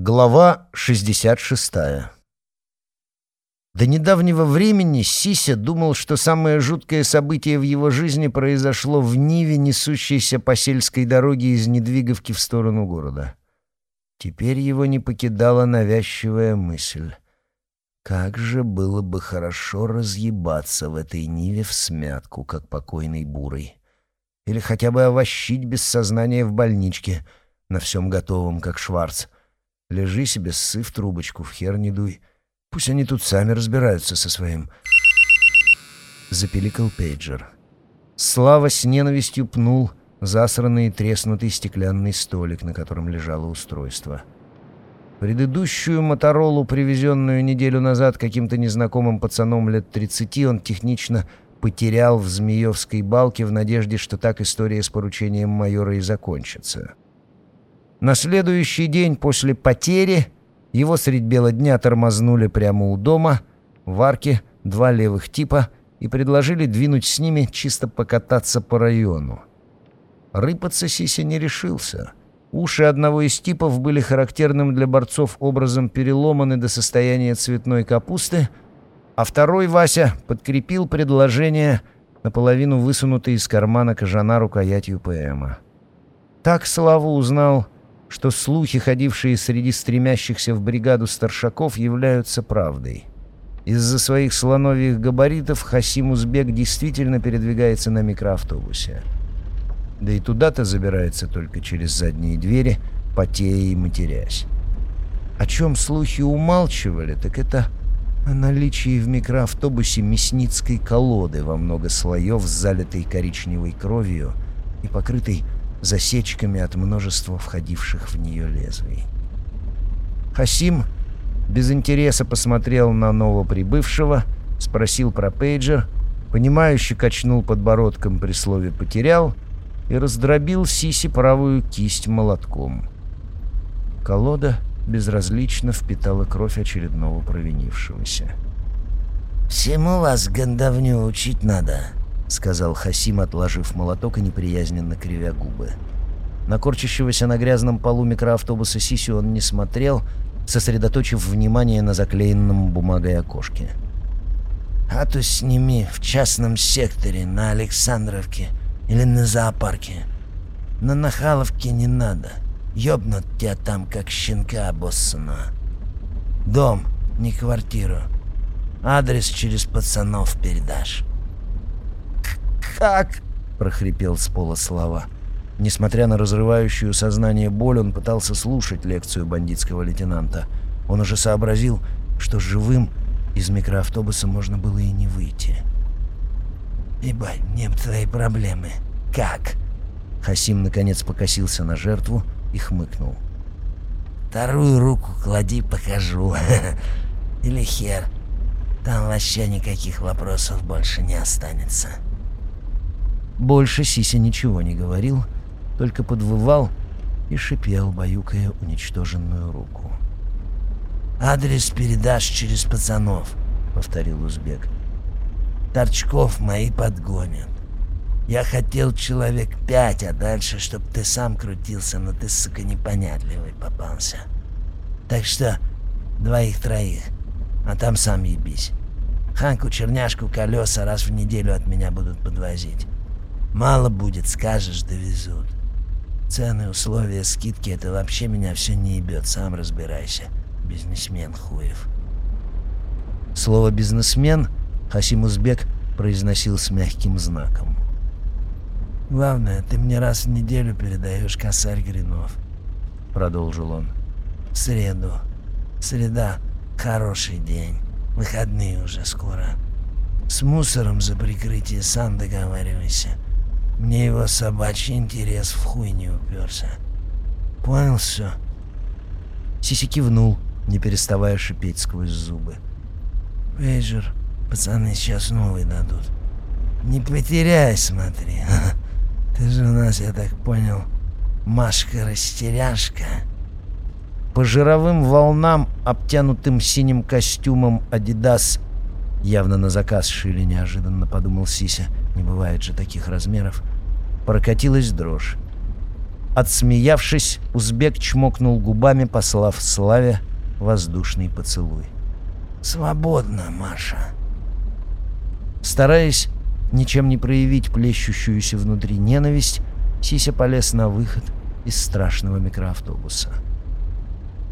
Глава 66 До недавнего времени Сися думал, что самое жуткое событие в его жизни произошло в Ниве, несущейся по сельской дороге из Недвиговки в сторону города. Теперь его не покидала навязчивая мысль. Как же было бы хорошо разъебаться в этой Ниве в смятку, как покойный бурый. Или хотя бы овощить без сознания в больничке, на всем готовом, как Шварц — Лежи себе, ссы в трубочку, в хер не дуй. Пусть они тут сами разбираются со своим. Запеликал пейджер. Слава с ненавистью пнул засранный и треснутый стеклянный столик, на котором лежало устройство. Предыдущую Моторолу, привезенную неделю назад каким-то незнакомым пацаном лет 30, он технично потерял в Змеевской балке в надежде, что так история с поручением майора и закончится. На следующий день после потери его средь бела дня тормознули прямо у дома, в арке, два левых типа, и предложили двинуть с ними чисто покататься по району. Рыпаться Сися не решился. Уши одного из типов были характерным для борцов образом переломаны до состояния цветной капусты, а второй Вася подкрепил предложение наполовину высунутой из кармана кожана рукоятью ПМа. Так Славу узнал что слухи, ходившие среди стремящихся в бригаду старшаков, являются правдой. Из-за своих слоновьих габаритов Хасим Узбек действительно передвигается на микроавтобусе. Да и туда-то забирается только через задние двери, потея и матерясь. О чем слухи умалчивали, так это о наличии в микроавтобусе мясницкой колоды во много слоев, залитой коричневой кровью и покрытой засечками от множества входивших в нее лезвий. Хасим без интереса посмотрел на новоприбывшего, спросил про пейджер, понимающе качнул подбородком при слове «потерял» и раздробил Сиси правую кисть молотком. Колода безразлично впитала кровь очередного провинившегося. «Всему вас, гандовню, учить надо», — сказал Хасим, отложив молоток и неприязненно кривя губы. На корчащегося на грязном полу микроавтобуса Сисю он не смотрел, сосредоточив внимание на заклеенном бумагой окошке. «А то сними в частном секторе на Александровке или на зоопарке. На Нахаловке не надо. Ёбнут тебя там, как щенка обоссанного. Дом, не квартиру. Адрес через пацанов передашь». «Как?» — прохрипел с пола слова. Несмотря на разрывающую сознание боль, он пытался слушать лекцию бандитского лейтенанта. Он уже сообразил, что живым из микроавтобуса можно было и не выйти. «Ебать, мне твои проблемы. Как?» Хасим наконец покосился на жертву и хмыкнул. «Вторую руку клади, покажу. Или хер. Там вообще никаких вопросов больше не останется». Больше Сися ничего не говорил, только подвывал и шипел, баюкая уничтоженную руку. «Адрес передашь через пацанов», — повторил узбек. «Торчков мои подгонят. Я хотел человек пять, а дальше, чтоб ты сам крутился, но ты, сука, непонятливый попался. Так что двоих-троих, а там сам ебись. Ханку, черняшку, колеса раз в неделю от меня будут подвозить. Мало будет, скажешь, довезут. Цены, условия, скидки — это вообще меня все не ебет, сам разбирайся. Бизнесмен хуев. Слово «бизнесмен» Хасим Узбек произносил с мягким знаком. «Главное, ты мне раз в неделю передаешь косарь Гринов», — продолжил он. «В среду. Среда — хороший день. Выходные уже скоро. С мусором за прикрытие сам договаривайся. Мне его собачий интерес в хуй не уперся. Понял все? Сиси кивнул, не переставая шипеть сквозь зубы. Пейджер, пацаны сейчас новый дадут. Не потеряй, смотри. Ты же у нас, я так понял, Машка-растеряшка. По жировым волнам, обтянутым синим костюмом Адидас, явно на заказ шили неожиданно, подумал Сися, не бывает же таких размеров, прокатилась дрожь. Отсмеявшись, узбек чмокнул губами, послав Славе воздушный поцелуй. «Свободно, Маша». Стараясь ничем не проявить плещущуюся внутри ненависть, Сися полез на выход из страшного микроавтобуса.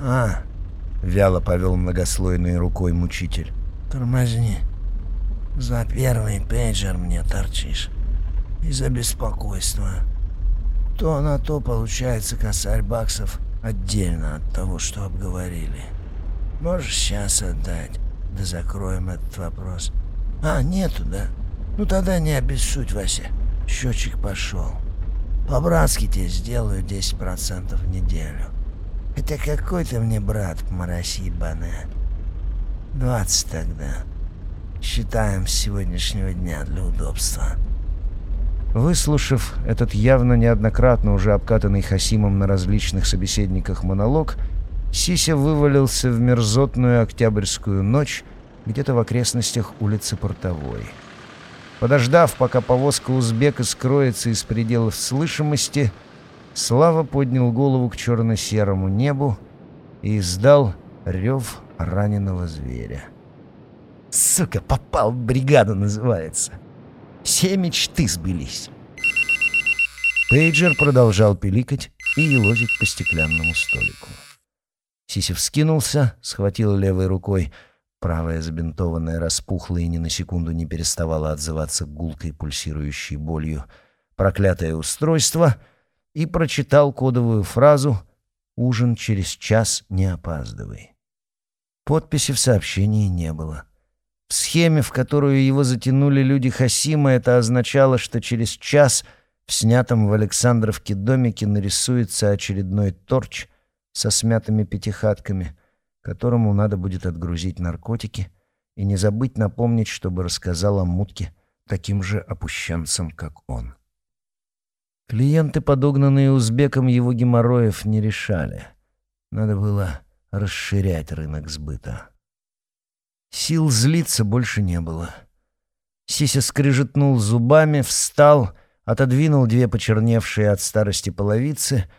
«А!» — вяло повел многослойной рукой мучитель. «Тормозни. За первый пейджер мне торчишь. Из-за беспокойства. То на то получается косарь баксов отдельно от того, что обговорили. Можешь сейчас отдать, да закроем этот вопрос. А, нету, да? Ну тогда не обессудь, Вася. Счетчик пошел. По-братски тебе сделаю 10% в неделю. Хотя какой ты мне брат, мразь ебаная. 20 тогда. Считаем с сегодняшнего дня для удобства. Выслушав этот явно неоднократно уже обкатанный Хасимом на различных собеседниках монолог, Сися вывалился в мерзотную октябрьскую ночь где-то в окрестностях улицы Портовой. Подождав, пока повозка узбека скроется из пределов слышимости, Слава поднял голову к черно-серому небу и издал рев раненого зверя. «Сука, попал в бригаду, называется!» Все мечты сбылись. Пейджер продолжал пиликать и елозить по стеклянному столику. Сиси вскинулся, схватил левой рукой, правая забинтованная распухла и ни на секунду не переставала отзываться гулкой пульсирующей болью, проклятое устройство, и прочитал кодовую фразу «Ужин через час, не опаздывай». Подписи в сообщении не было. В схеме, в которую его затянули люди Хасима, это означало, что через час в снятом в Александровке домике нарисуется очередной торч со смятыми пятихатками, которому надо будет отгрузить наркотики и не забыть напомнить, чтобы рассказал о мутке таким же опущенцам, как он. Клиенты, подогнанные узбеком, его геморроев не решали. Надо было расширять рынок сбыта. Сил злиться больше не было. Сися скрижетнул зубами, встал, отодвинул две почерневшие от старости половицы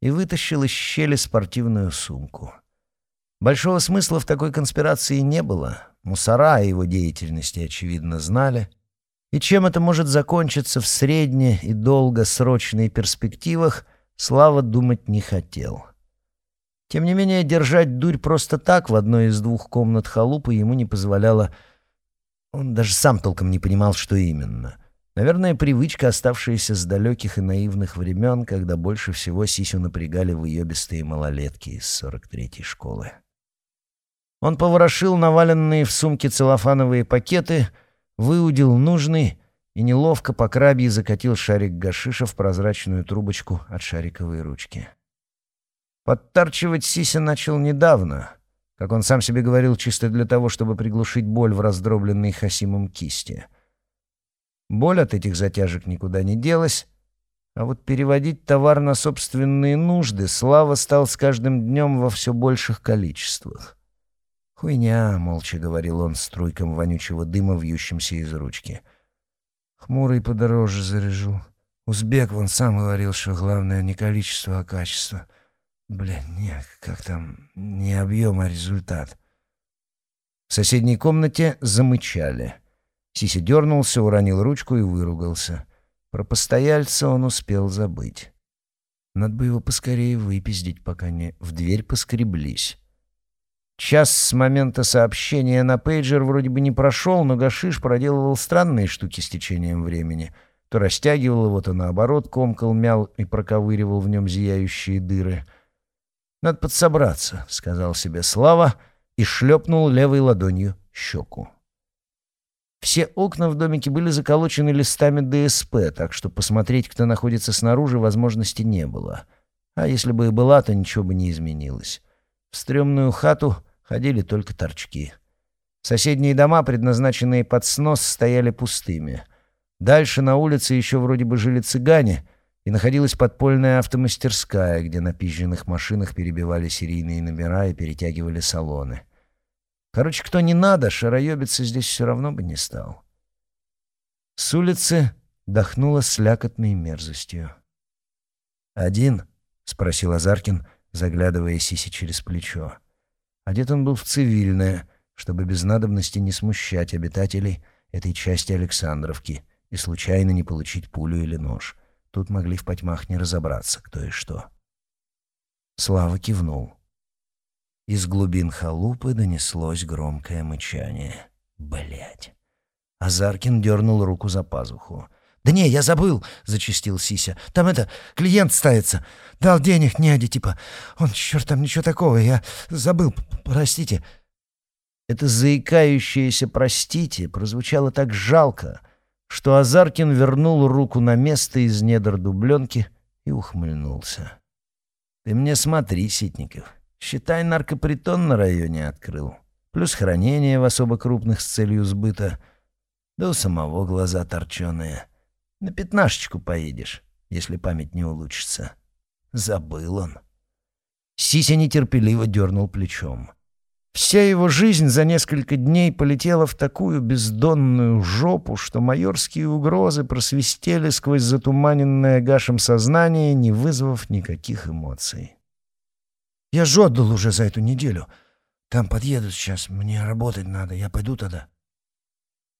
и вытащил из щели спортивную сумку. Большого смысла в такой конспирации не было. Мусора о его деятельности, очевидно, знали. И чем это может закончиться в средне- и долгосрочной перспективах, Слава думать не хотел. Тем не менее, держать дурь просто так в одной из двух комнат халупы ему не позволяло... Он даже сам толком не понимал, что именно. Наверное, привычка, оставшаяся с далеких и наивных времен, когда больше всего Сисю напрягали выебистые малолетки из 43-й школы. Он поворошил наваленные в сумке целлофановые пакеты, выудил нужный и неловко по крабье закатил шарик гашиша в прозрачную трубочку от шариковой ручки. Подтарчивать Сися начал недавно, как он сам себе говорил, чисто для того, чтобы приглушить боль в раздробленной Хасимом кисти. Боль от этих затяжек никуда не делась, а вот переводить товар на собственные нужды Слава стал с каждым днем во все больших количествах. «Хуйня», — молча говорил он струйком вонючего дыма, вьющимся из ручки. «Хмурый подороже заряжу. Узбек вон сам говорил, что главное не количество, а качество». Бля, нет, как там, не объем, а результат. В соседней комнате замычали. Сиси дернулся, уронил ручку и выругался. Про постояльца он успел забыть. Надо бы его поскорее выпиздить, пока не в дверь поскреблись. Час с момента сообщения на пейджер вроде бы не прошел, но Гашиш проделывал странные штуки с течением времени. То растягивал его, то наоборот комкал, мял и проковыривал в нем зияющие дыры — «Надо подсобраться», — сказал себе Слава и шлепнул левой ладонью щеку. Все окна в домике были заколочены листами ДСП, так что посмотреть, кто находится снаружи, возможности не было. А если бы и была, то ничего бы не изменилось. В стрёмную хату ходили только торчки. Соседние дома, предназначенные под снос, стояли пустыми. Дальше на улице еще вроде бы жили цыгане — и находилась подпольная автомастерская, где на пизженных машинах перебивали серийные номера и перетягивали салоны. Короче, кто не надо, шароебиться здесь все равно бы не стал. С улицы дохнуло слякотной мерзостью. «Один?» — спросил Азаркин, заглядывая Сиси через плечо. Одет он был в цивильное, чтобы без надобности не смущать обитателей этой части Александровки и случайно не получить пулю или нож. Тут могли в потьмах не разобраться, кто и что. Слава кивнул. Из глубин халупы донеслось громкое мычание. Блять. Азаркин дернул руку за пазуху. «Да не, я забыл!» — зачистил Сися. «Там это, клиент ставится. Дал денег няде, типа. Он, черт, там ничего такого. Я забыл, простите». Это заикающееся «простите» прозвучало так жалко, что Азаркин вернул руку на место из недр дубленки и ухмыльнулся. «Ты мне смотри, Ситников. Считай, наркопритон на районе открыл. Плюс хранение в особо крупных с целью сбыта. Да у самого глаза торченые. На пятнашечку поедешь, если память не улучшится. Забыл он. Сися нетерпеливо дернул плечом. Вся его жизнь за несколько дней полетела в такую бездонную жопу, что майорские угрозы просвистели сквозь затуманенное гашем сознание, не вызвав никаких эмоций. «Я ж отдал уже за эту неделю. Там подъедут сейчас, мне работать надо, я пойду тогда».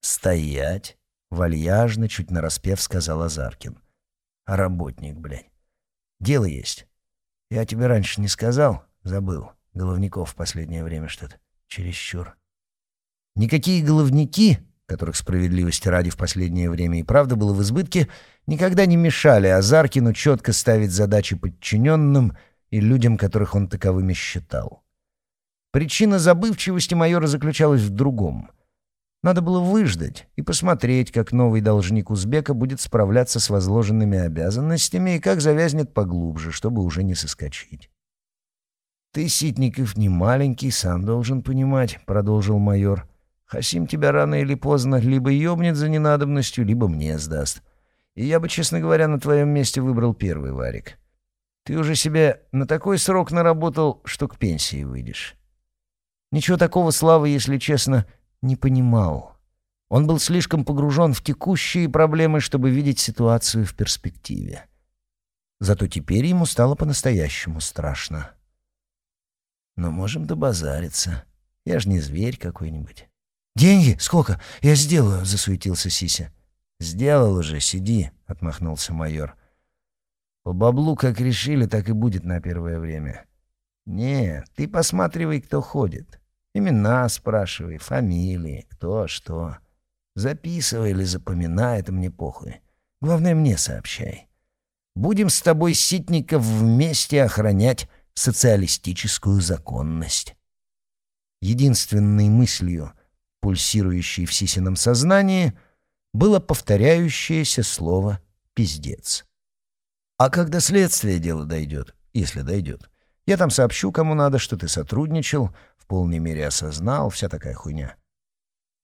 «Стоять!» Вальяжно, чуть нараспев, сказал Азаркин. Работник, блядь. Дело есть. Я тебе раньше не сказал, забыл. Головников в последнее время что-то чересчур. Никакие головники, которых справедливости ради в последнее время и правда было в избытке, никогда не мешали Азаркину четко ставить задачи подчиненным и людям, которых он таковыми считал. Причина забывчивости майора заключалась в другом — надо было выждать и посмотреть, как новый должник узбека будет справляться с возложенными обязанностями и как завязнет поглубже, чтобы уже не соскочить. «Ты, Ситников, не маленький, сам должен понимать», — продолжил майор. «Хасим тебя рано или поздно либо ёбнет за ненадобностью, либо мне сдаст. И я бы, честно говоря, на твоем месте выбрал первый варик. Ты уже себе на такой срок наработал, что к пенсии выйдешь. Ничего такого, Слава, если честно, — не понимал. Он был слишком погружен в текущие проблемы, чтобы видеть ситуацию в перспективе. Зато теперь ему стало по-настоящему страшно. Но можем добазариться. Я же не зверь какой-нибудь. «Деньги? Сколько? Я сделаю», — засуетился Сися. «Сделал уже, сиди», — отмахнулся майор. «По баблу как решили, так и будет на первое время. Не, ты посматривай, кто ходит. Имена спрашивай, фамилии, кто, что. Записывай или запоминай, это мне похуй. Главное, мне сообщай. Будем с тобой, Ситников, вместе охранять социалистическую законность. Единственной мыслью, пульсирующей в Сисином сознании, было повторяющееся слово «пиздец». А когда следствие дело дойдет, если дойдет, я там сообщу, кому надо, что ты сотрудничал, полной мере осознал, вся такая хуйня.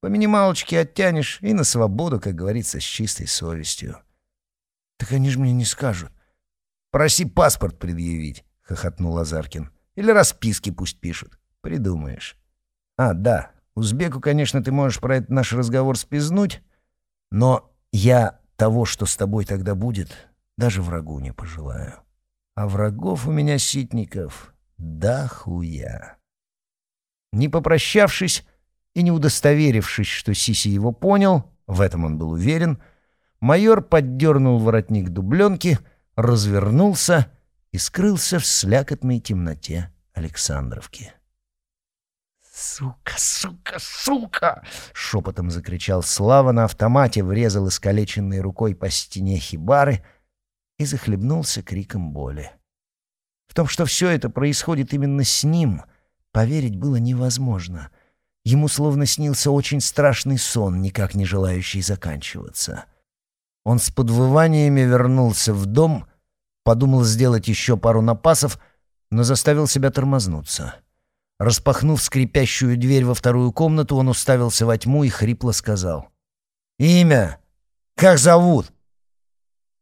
По минималочке оттянешь и на свободу, как говорится, с чистой совестью. «Так они же мне не скажут». «Проси паспорт предъявить», — хохотнул Азаркин. «Или расписки пусть пишут. Придумаешь». «А, да, узбеку, конечно, ты можешь про этот наш разговор спизнуть, но я того, что с тобой тогда будет, даже врагу не пожелаю. А врагов у меня, ситников, да хуя». Не попрощавшись и не удостоверившись, что Сиси его понял, в этом он был уверен, майор поддернул воротник дубленки, развернулся и скрылся в слякотной темноте Александровки. «Сука, сука, сука!» — шепотом закричал Слава на автомате, врезал искалеченной рукой по стене хибары и захлебнулся криком боли. В том, что все это происходит именно с ним — Поверить было невозможно. Ему словно снился очень страшный сон, никак не желающий заканчиваться. Он с подвываниями вернулся в дом, подумал сделать еще пару напасов, но заставил себя тормознуться. Распахнув скрипящую дверь во вторую комнату, он уставился во тьму и хрипло сказал. «Имя? Как зовут?»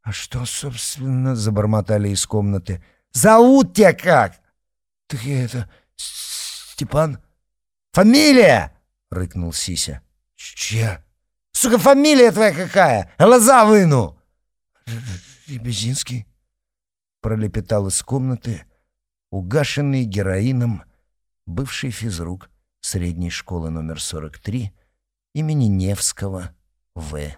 «А что, собственно?» — забормотали из комнаты. «Зовут тебя как?» «Так я это... Степан. «Фамилия!» — рыкнул Сися. «Чья?» «Сука, фамилия твоя какая? Глаза выну!» «Ребезинский». Пролепетал из комнаты угашенный героином бывший физрук средней школы номер 43 имени Невского В.